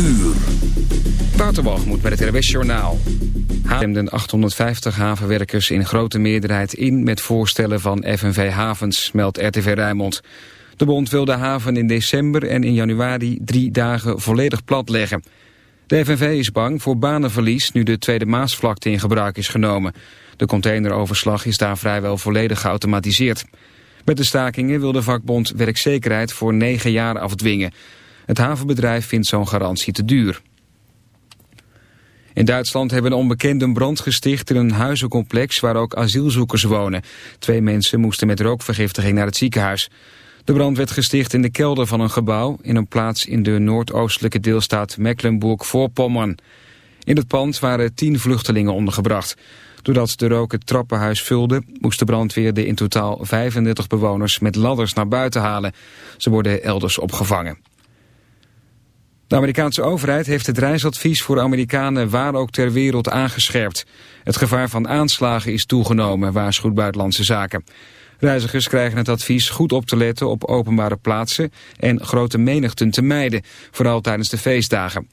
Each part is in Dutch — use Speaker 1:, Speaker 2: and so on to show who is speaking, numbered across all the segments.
Speaker 1: uur.
Speaker 2: moet met het RWS Journaal. Stemden 850 havenwerkers in grote meerderheid in met voorstellen van FNV Havens, meldt RTV Rijnmond. De bond wil de haven in december en in januari drie dagen volledig platleggen. De FNV is bang voor banenverlies nu de Tweede Maasvlakte in gebruik is genomen. De containeroverslag is daar vrijwel volledig geautomatiseerd. Met de stakingen wil de vakbond werkzekerheid voor negen jaar afdwingen. Het havenbedrijf vindt zo'n garantie te duur. In Duitsland hebben onbekenden brand gesticht in een huizencomplex waar ook asielzoekers wonen. Twee mensen moesten met rookvergiftiging naar het ziekenhuis. De brand werd gesticht in de kelder van een gebouw in een plaats in de noordoostelijke deelstaat Mecklenburg-Voorpommern. In het pand waren tien vluchtelingen ondergebracht. Doordat de rook het trappenhuis vulde, moest de brandweer de in totaal 35 bewoners met ladders naar buiten halen. Ze worden elders opgevangen. De Amerikaanse overheid heeft het reisadvies voor Amerikanen waar ook ter wereld aangescherpt. Het gevaar van aanslagen is toegenomen, waarschuwt Buitenlandse Zaken. Reizigers krijgen het advies goed op te letten op openbare plaatsen en grote menigten te mijden, vooral tijdens de feestdagen.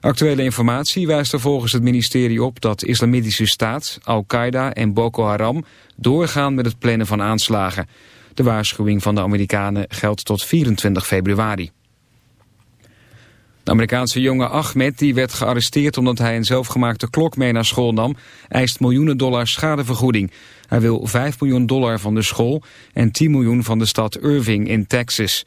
Speaker 2: Actuele informatie wijst er volgens het ministerie op dat Islamitische Staat, Al-Qaeda en Boko Haram doorgaan met het plannen van aanslagen. De waarschuwing van de Amerikanen geldt tot 24 februari. De Amerikaanse jongen Ahmed, die werd gearresteerd omdat hij een zelfgemaakte klok mee naar school nam, eist miljoenen dollars schadevergoeding. Hij wil 5 miljoen dollar van de school en 10 miljoen van de stad Irving in Texas.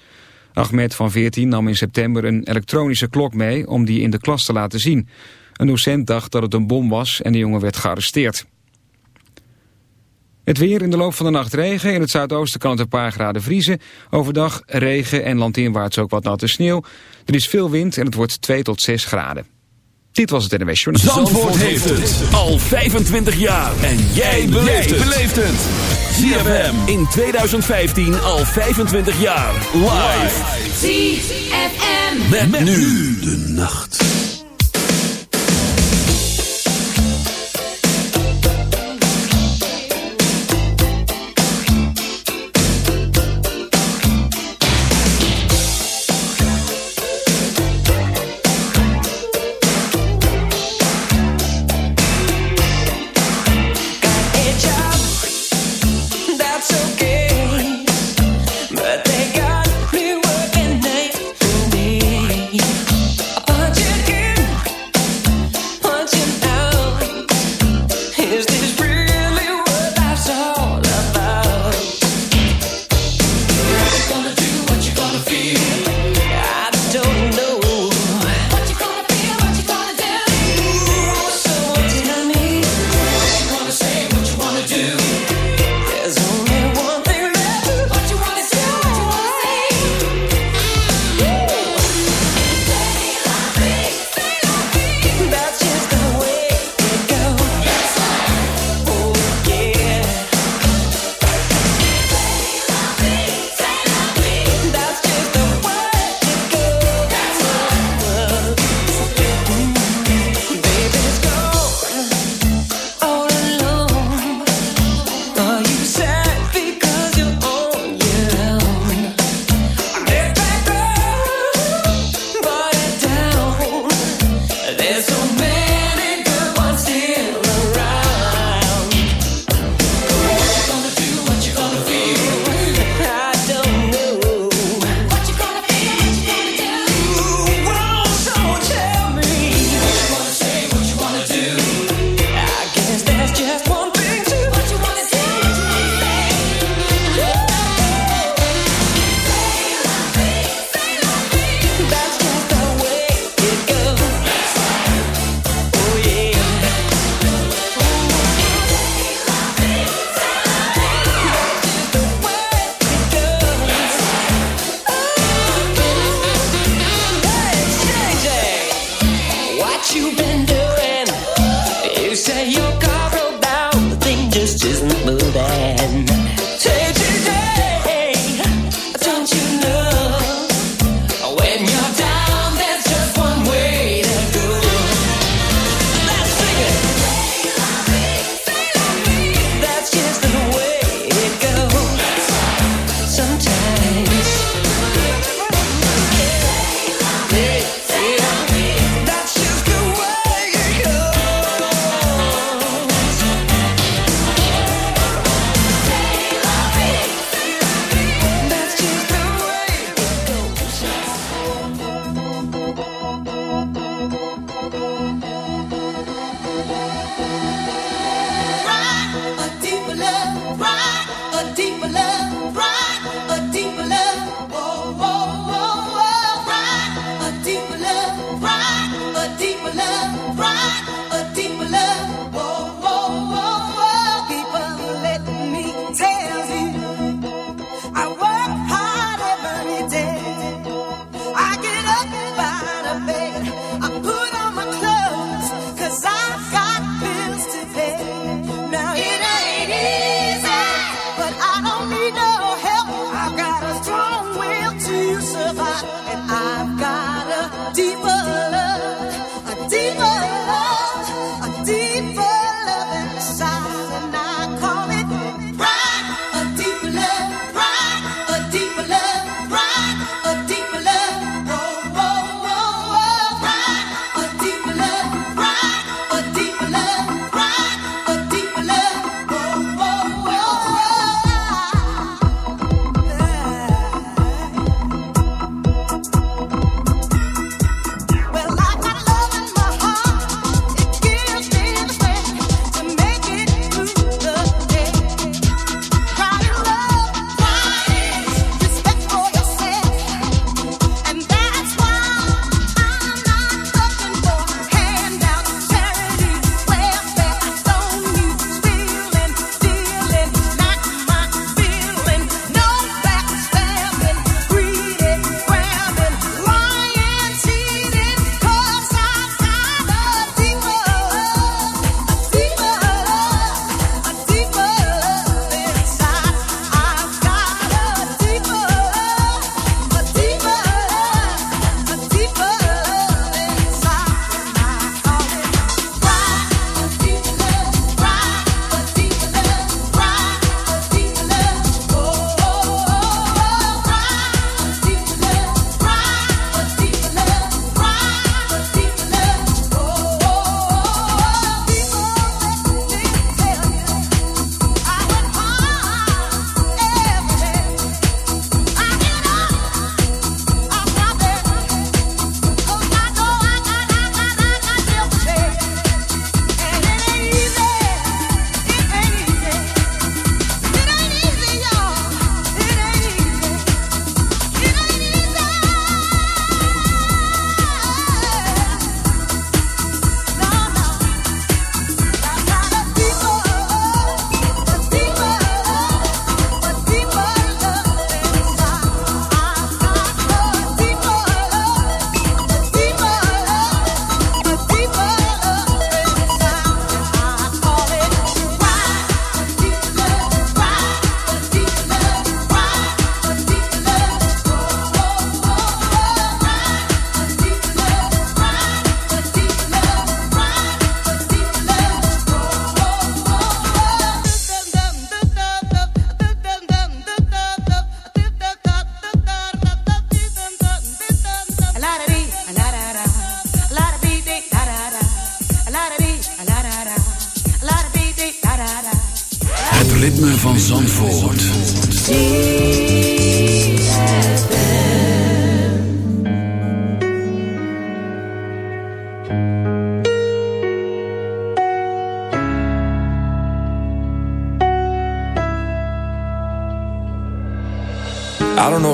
Speaker 2: Ahmed van 14 nam in september een elektronische klok mee om die in de klas te laten zien. Een docent dacht dat het een bom was en de jongen werd gearresteerd. Het weer in de loop van de nacht regen. In het zuidoosten kan het een paar graden vriezen. Overdag regen en landinwaarts ook wat natte sneeuw. Er is veel wind en het wordt 2 tot 6 graden. Dit was het NWS Journal.
Speaker 1: Zandvoort, heeft het al 25 jaar. En jij beleeft het. ZFM in 2015 al 25 jaar. Live.
Speaker 3: ZFM.
Speaker 1: met nu de nacht.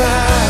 Speaker 4: time.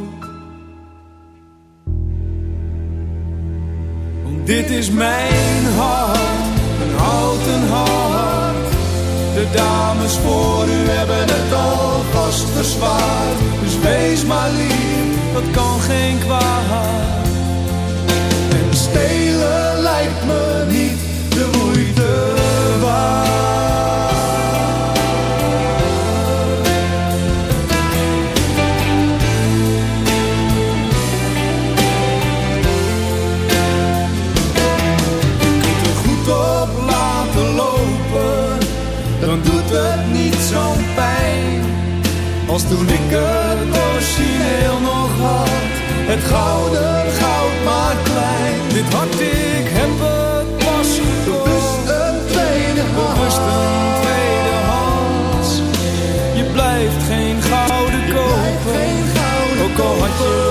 Speaker 5: Dit is mijn hart, een houten hart. De dames voor u hebben het alvast verzwaard. Dus wees maar lief, dat kan geen kwaad. En stelen lijkt me Als toen ik het origineel nog had, het gouden goud maar klein. Dit hart, ik heb het pas bewust een tweede bewust een tweede hand. Je blijft geen gouden kopen, ook al had je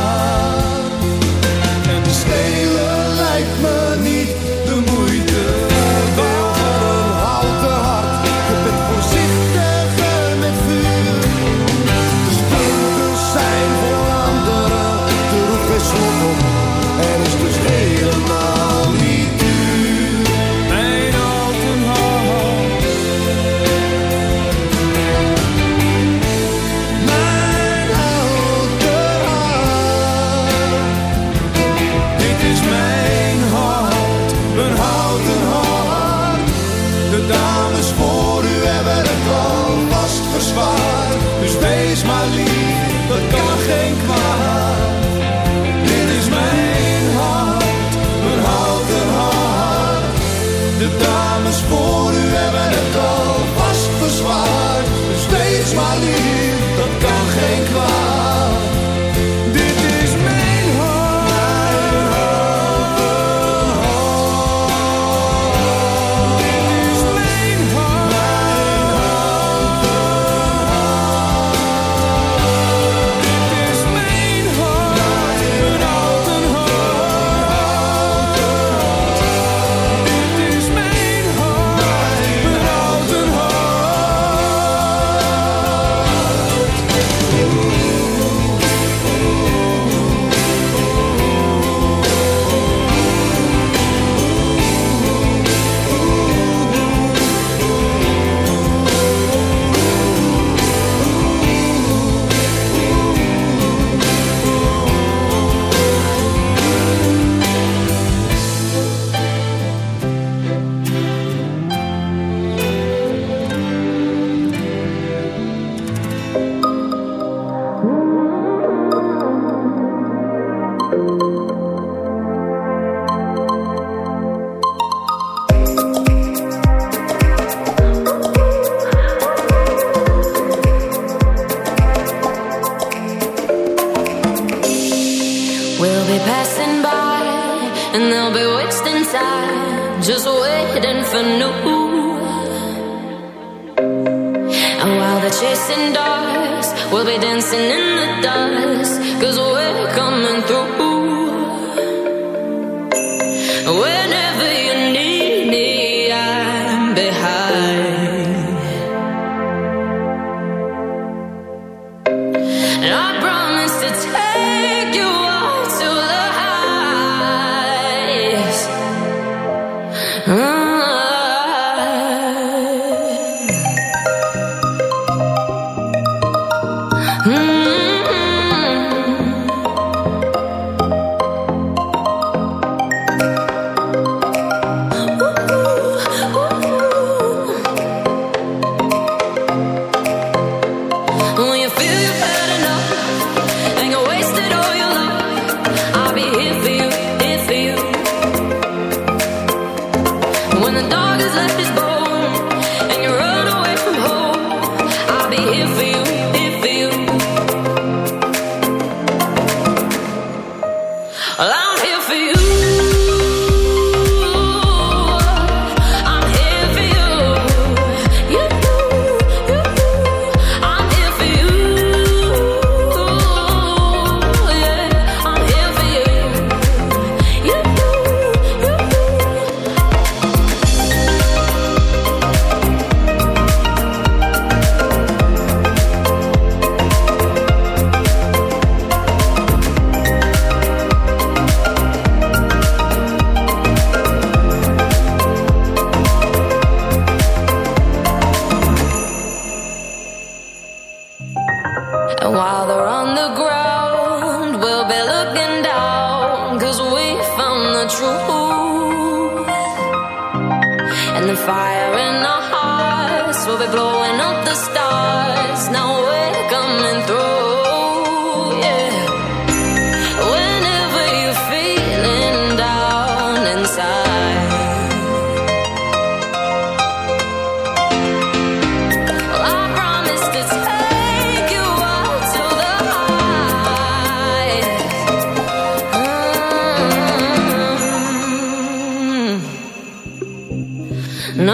Speaker 5: No,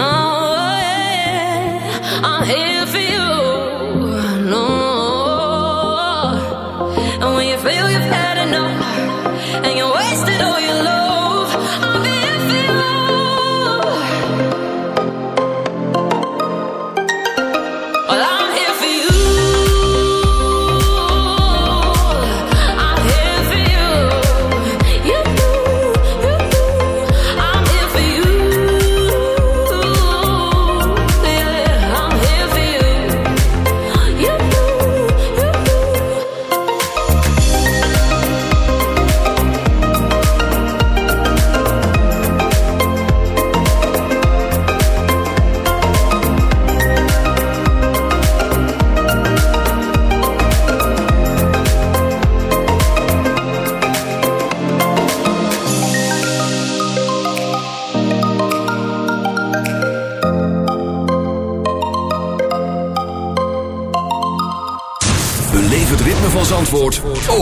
Speaker 5: yeah, I'm here.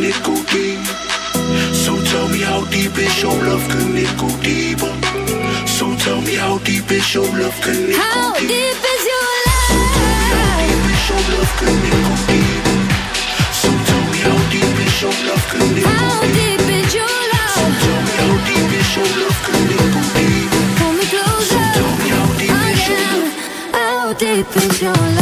Speaker 5: dee? So tell me how deep is your love? Can it go? So tell me how deep is your love? Can it how deep? is your love? Tell me how deep is your love? Can? So tell me how deep is
Speaker 3: your love? Can it how deep is your love?
Speaker 1: So tell me how
Speaker 6: deep is your love? Can it go How deep is your love?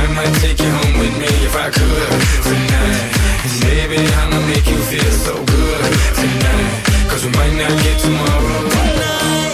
Speaker 7: I might take you home with me if I could tonight. Baby, I'ma make you feel so good tonight. Cause we might not get tomorrow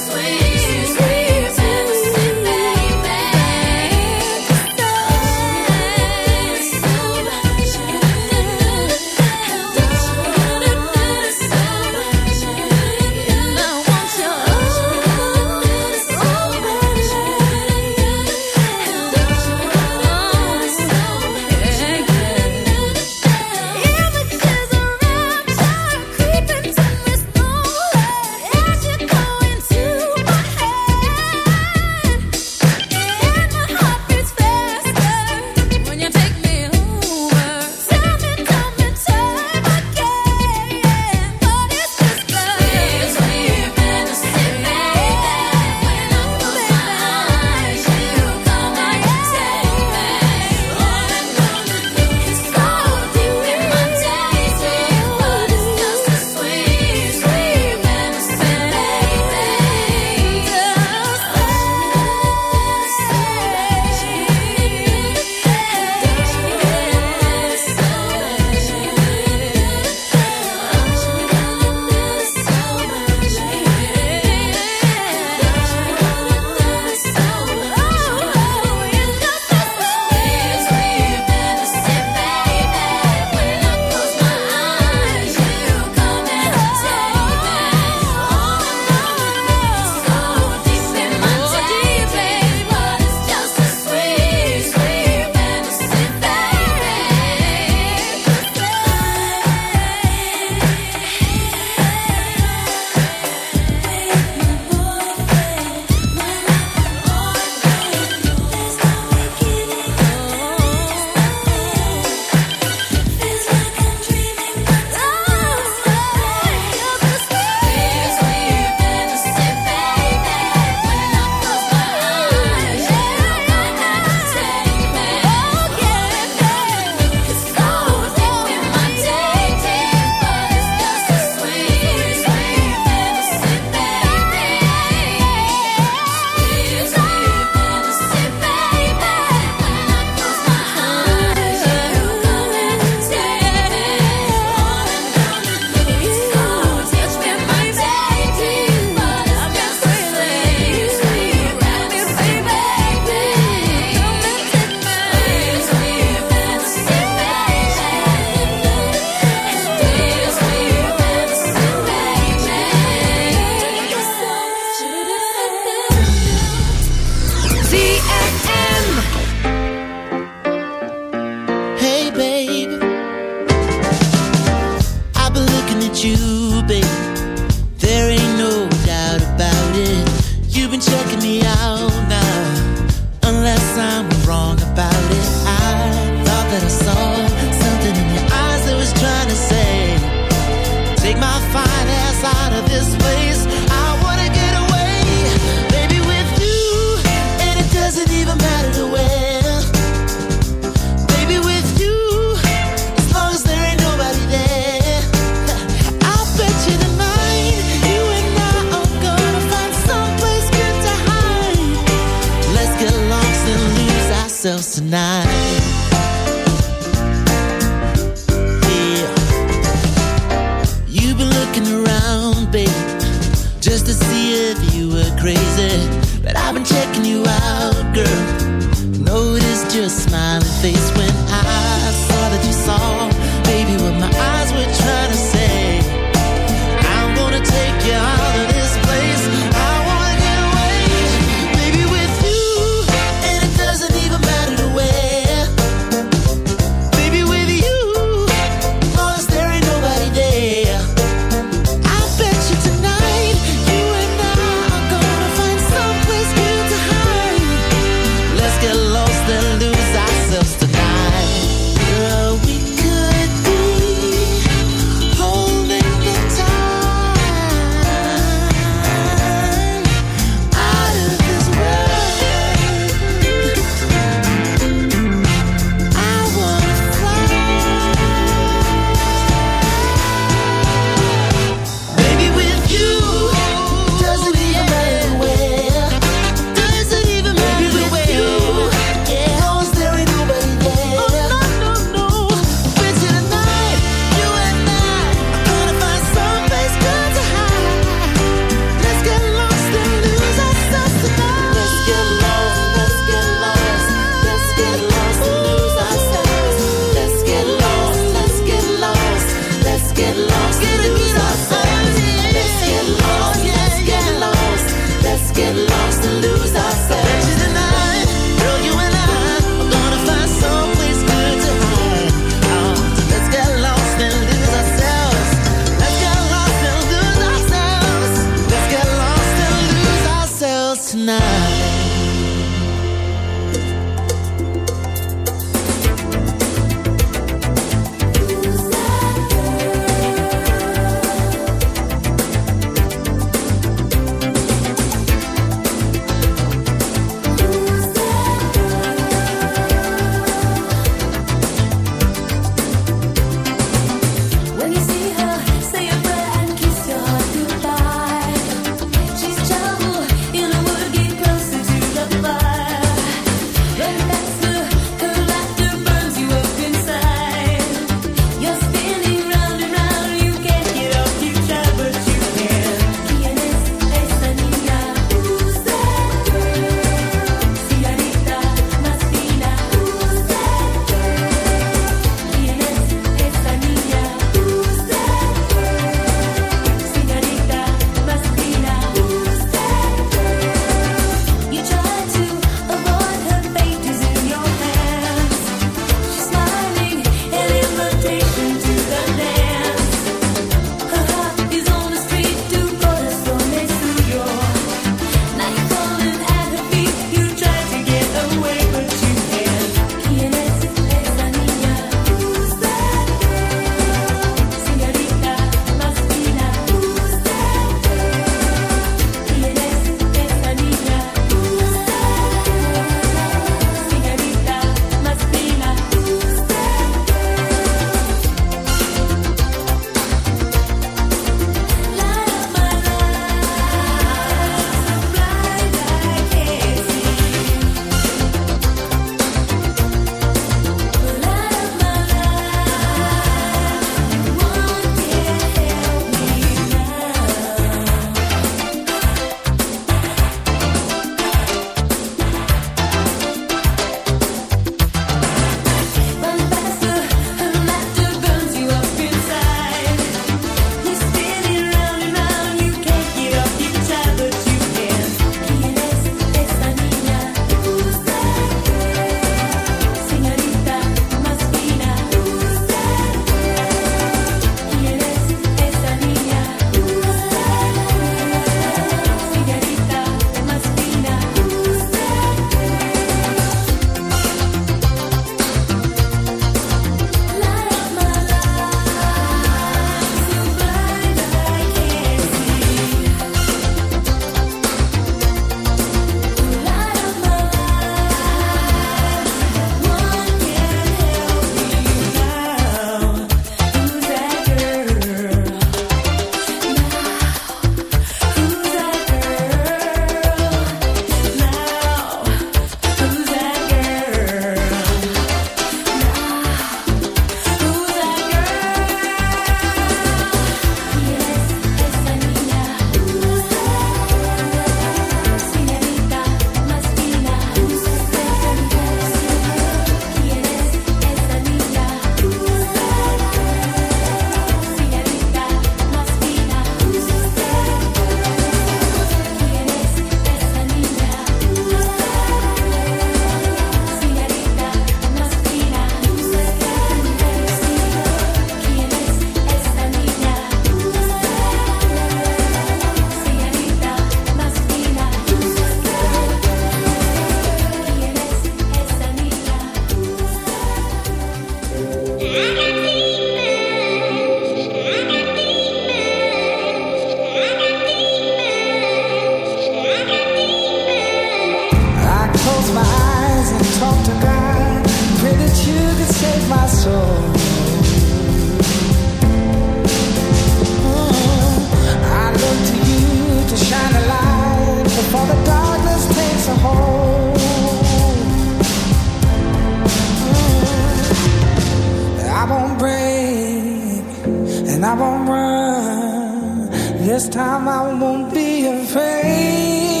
Speaker 8: This
Speaker 9: time I won't be afraid.